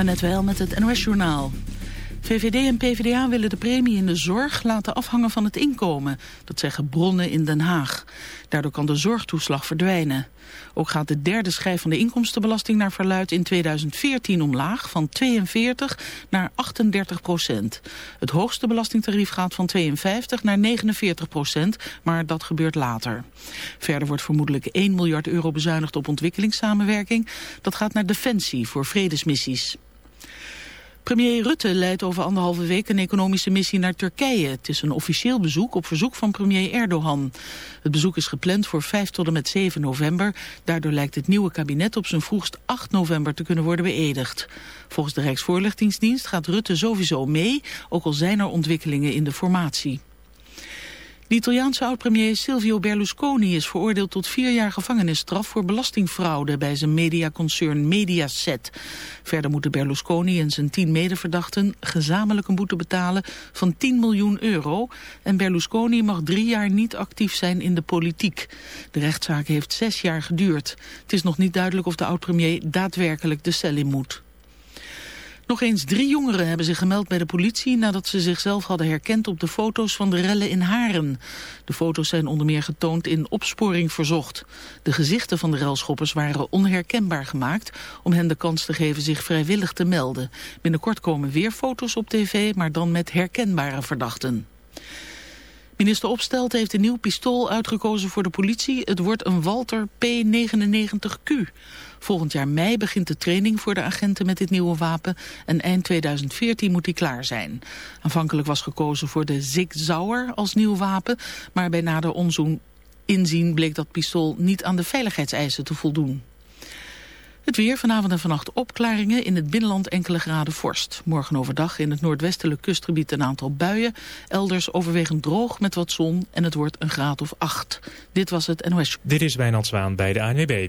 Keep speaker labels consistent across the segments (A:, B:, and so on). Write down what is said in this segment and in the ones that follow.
A: net wel met het NOS-journaal. VVD en PvdA willen de premie in de zorg laten afhangen van het inkomen. Dat zeggen bronnen in Den Haag. Daardoor kan de zorgtoeslag verdwijnen. Ook gaat de derde schijf van de inkomstenbelasting naar verluid in 2014 omlaag van 42 naar 38 procent. Het hoogste belastingtarief gaat van 52 naar 49 procent, maar dat gebeurt later. Verder wordt vermoedelijk 1 miljard euro bezuinigd op ontwikkelingssamenwerking. Dat gaat naar defensie voor vredesmissies. Premier Rutte leidt over anderhalve week een economische missie naar Turkije. Het is een officieel bezoek op verzoek van premier Erdogan. Het bezoek is gepland voor 5 tot en met 7 november. Daardoor lijkt het nieuwe kabinet op zijn vroegst 8 november te kunnen worden beëdigd. Volgens de Rijksvoorlichtingsdienst gaat Rutte sowieso mee, ook al zijn er ontwikkelingen in de formatie. De Italiaanse oud-premier Silvio Berlusconi is veroordeeld tot vier jaar gevangenisstraf voor belastingfraude bij zijn mediaconcern Mediaset. Verder moeten Berlusconi en zijn tien medeverdachten gezamenlijk een boete betalen van 10 miljoen euro. En Berlusconi mag drie jaar niet actief zijn in de politiek. De rechtszaak heeft zes jaar geduurd. Het is nog niet duidelijk of de oud-premier daadwerkelijk de cel in moet. Nog eens drie jongeren hebben zich gemeld bij de politie nadat ze zichzelf hadden herkend op de foto's van de rellen in Haren. De foto's zijn onder meer getoond in opsporing verzocht. De gezichten van de relschoppers waren onherkenbaar gemaakt om hen de kans te geven zich vrijwillig te melden. Binnenkort komen weer foto's op tv, maar dan met herkenbare verdachten. Minister Opstelt heeft een nieuw pistool uitgekozen voor de politie. Het wordt een Walter P99Q. Volgend jaar mei begint de training voor de agenten met dit nieuwe wapen en eind 2014 moet die klaar zijn. Aanvankelijk was gekozen voor de Zig Zauer als nieuw wapen, maar bij nader onzoen inzien bleek dat pistool niet aan de veiligheidseisen te voldoen. Het weer vanavond en vannacht opklaringen. In het binnenland enkele graden vorst. Morgen overdag in het noordwestelijk kustgebied een aantal buien. Elders overwegend droog met wat zon en het wordt een graad of acht. Dit was het NOS.
B: Dit is Wijnand Zwaan bij de ANWB.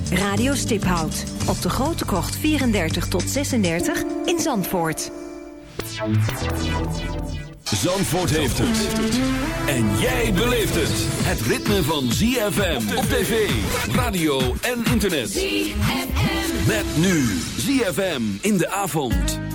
C: Radio Stiphout op de Grote Krocht 34 tot 36 in Zandvoort.
D: Zandvoort heeft het. En jij beleeft het. Het ritme van ZFM op tv, radio en internet.
E: ZFM.
D: Met nu ZFM in de avond.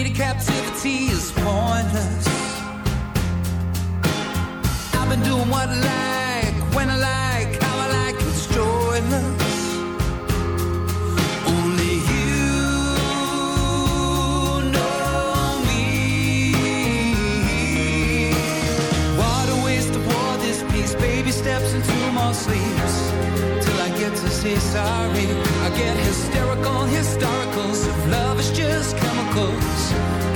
F: free to
G: captivity is pointless. I've been doing what I like, when I like, how I like, it's joyless. Only you know me. What a waste of war, this piece. Baby steps into more sleeps till I get to say sorry. I get hysterical, historicals of love is just chemicals.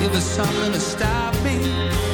G: Give was something to stop me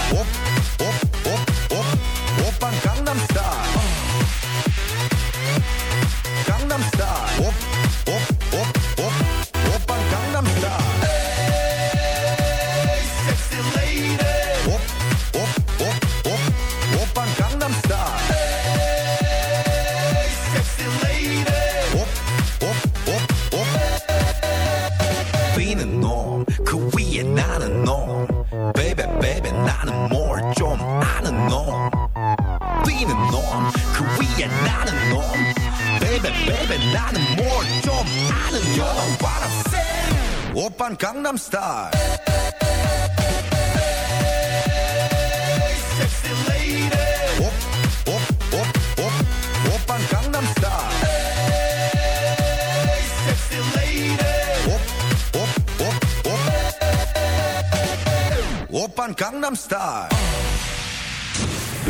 F: 나는 뭘 좀 아는 놈 You know what I'm saying 오빤 강남스타일 Sexy lady 옵, 옵, 옵, 옵 오빤 강남스타일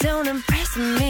G: don't
H: impress me.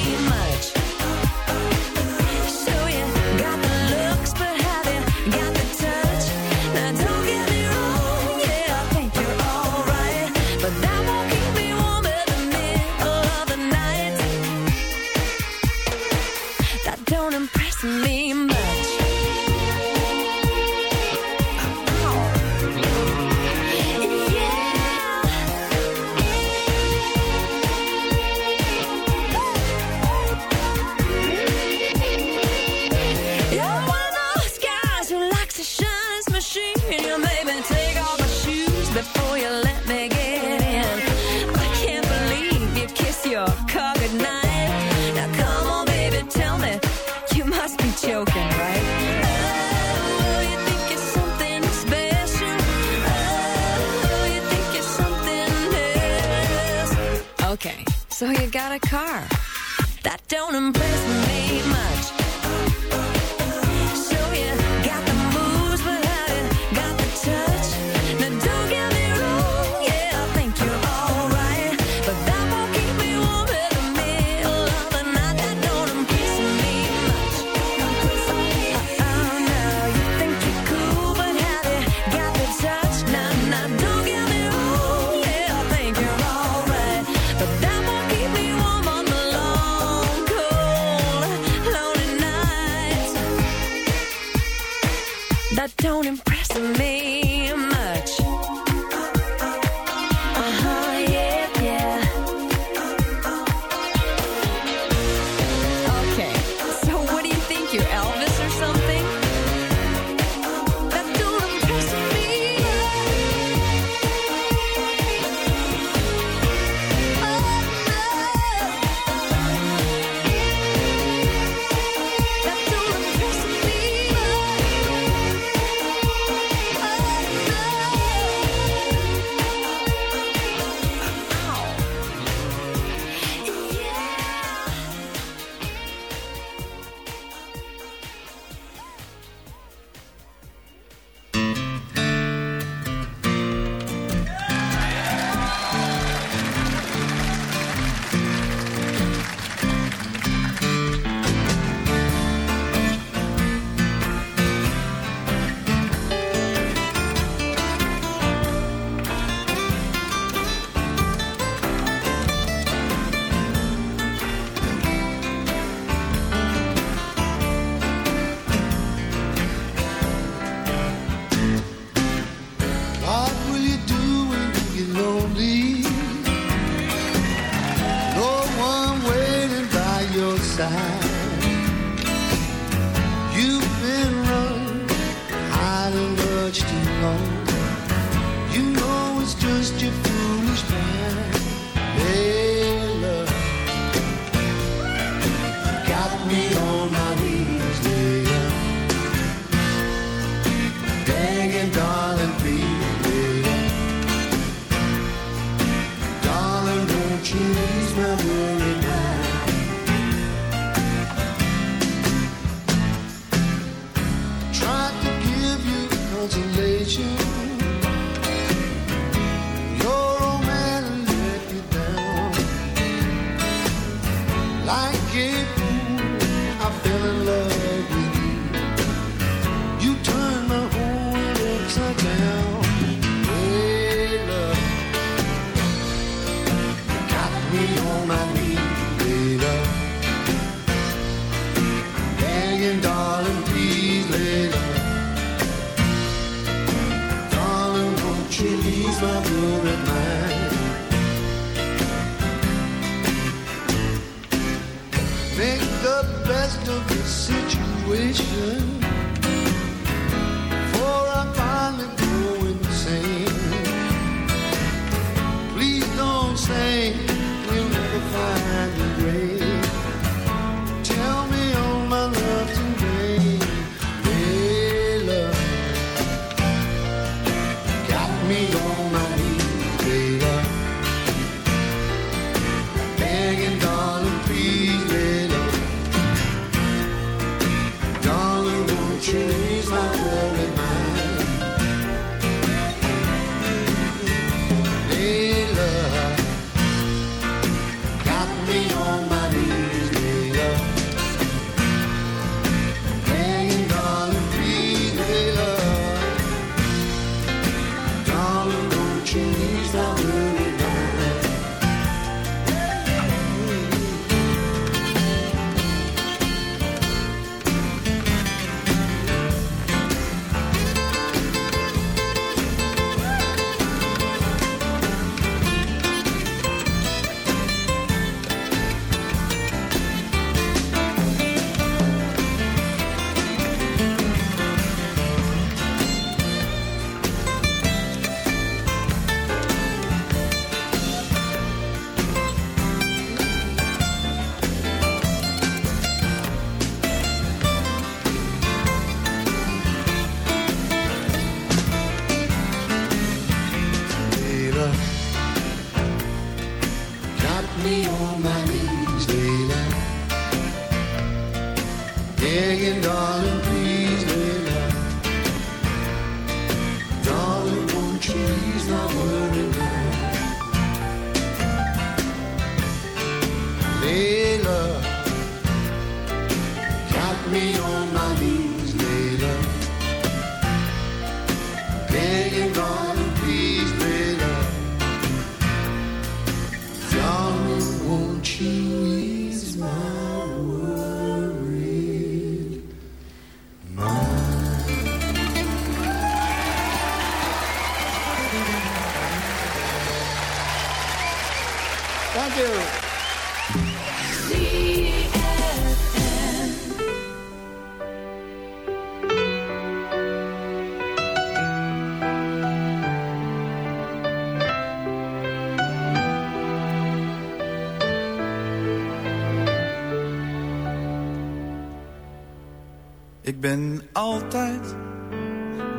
I: Ik ben altijd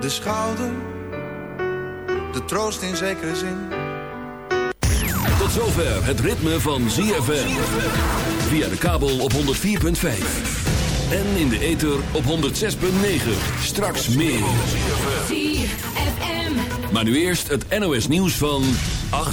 I: de schouder, de troost in zekere zin.
D: Tot zover het ritme van ZFM. Via de kabel op 104.5. En in de ether op 106.9. Straks meer. Maar nu eerst het NOS nieuws van 8.